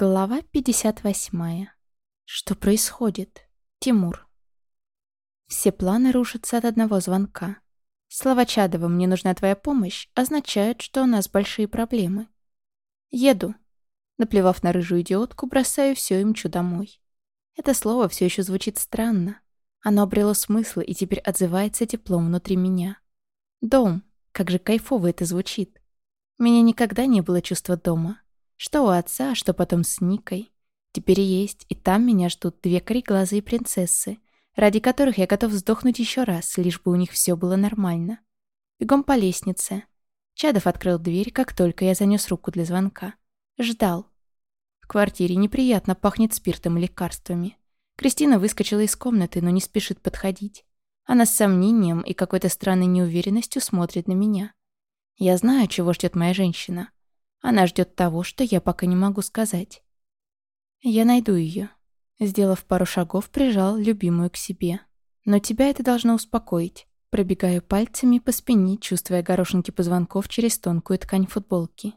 Глава 58. Что происходит? Тимур. Все планы рушатся от одного звонка. Слова Чадова «мне нужна твоя помощь» означают, что у нас большие проблемы. Еду. Наплевав на рыжую идиотку, бросаю все и мчу домой. Это слово все еще звучит странно. Оно обрело смысл и теперь отзывается теплом внутри меня. Дом. Как же кайфово это звучит. У меня никогда не было чувства дома. Что у отца, что потом с Никой. Теперь есть, и там меня ждут две кореглазые принцессы, ради которых я готов сдохнуть еще раз, лишь бы у них все было нормально. Бегом по лестнице. Чадов открыл дверь, как только я занес руку для звонка. Ждал. В квартире неприятно пахнет спиртом и лекарствами. Кристина выскочила из комнаты, но не спешит подходить. Она с сомнением и какой-то странной неуверенностью смотрит на меня. Я знаю, чего ждет моя женщина. Она ждет того, что я пока не могу сказать. Я найду ее. Сделав пару шагов, прижал любимую к себе. Но тебя это должно успокоить. Пробегаю пальцами по спине, чувствуя горошинки позвонков через тонкую ткань футболки.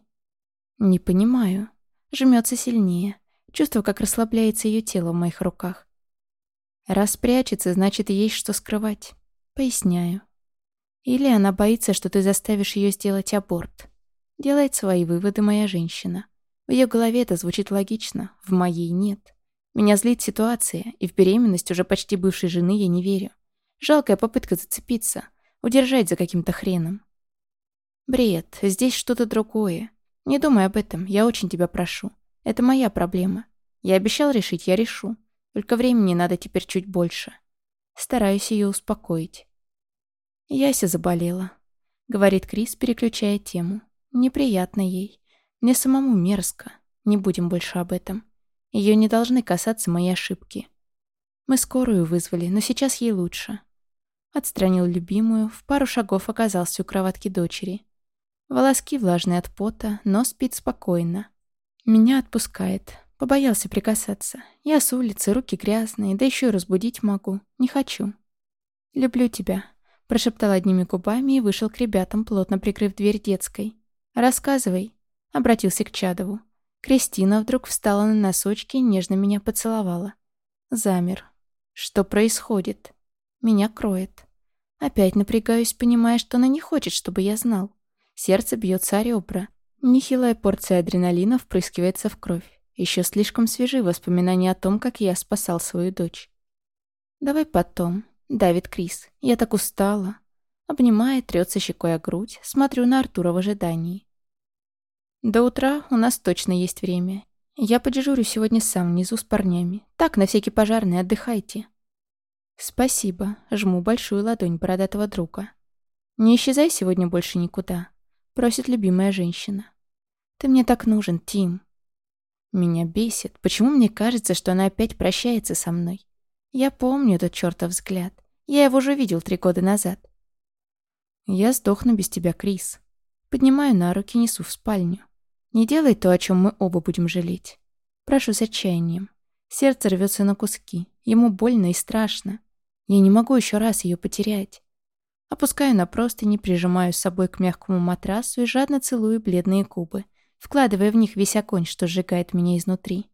Не понимаю. Жмется сильнее. Чувствую, как расслабляется ее тело в моих руках. Раз прячется, значит, есть что скрывать. Поясняю. Или она боится, что ты заставишь ее сделать аборт. Делает свои выводы моя женщина. В ее голове это звучит логично, в моей нет. Меня злит ситуация, и в беременность уже почти бывшей жены я не верю. Жалкая попытка зацепиться, удержать за каким-то хреном. Бред, здесь что-то другое. Не думай об этом, я очень тебя прошу. Это моя проблема. Я обещал решить, я решу. Только времени надо теперь чуть больше. Стараюсь ее успокоить. Яся заболела, говорит Крис, переключая тему. Неприятно ей. Мне самому мерзко. Не будем больше об этом. Ее не должны касаться мои ошибки. Мы скорую вызвали, но сейчас ей лучше. Отстранил любимую, в пару шагов оказался у кроватки дочери. Волоски влажные от пота, но спит спокойно. Меня отпускает. Побоялся прикасаться. Я с улицы, руки грязные, да еще и разбудить могу. Не хочу. «Люблю тебя», — прошептал одними губами и вышел к ребятам, плотно прикрыв дверь детской. «Рассказывай», — обратился к Чадову. Кристина вдруг встала на носочки и нежно меня поцеловала. Замер. Что происходит? Меня кроет. Опять напрягаюсь, понимая, что она не хочет, чтобы я знал. Сердце бьется о ребра. Нехилая порция адреналина впрыскивается в кровь. Еще слишком свежи воспоминания о том, как я спасал свою дочь. «Давай потом», — давит Крис. «Я так устала». Обнимает, трется щекой о грудь, смотрю на Артура в ожидании. До утра у нас точно есть время. Я подежурю сегодня сам внизу с парнями. Так, на всякий пожарный, отдыхайте. Спасибо. Жму большую ладонь бородатого друга. Не исчезай сегодня больше никуда. Просит любимая женщина. Ты мне так нужен, Тим. Меня бесит. Почему мне кажется, что она опять прощается со мной? Я помню этот чертов взгляд. Я его уже видел три года назад. Я сдохну без тебя, Крис. Поднимаю на руки, несу в спальню. Не делай то, о чем мы оба будем жалеть. Прошу с отчаянием. Сердце рвется на куски. Ему больно и страшно. Я не могу еще раз ее потерять. Опускаю на простыни, прижимаю с собой к мягкому матрасу и жадно целую бледные губы, вкладывая в них весь огонь, что сжигает меня изнутри.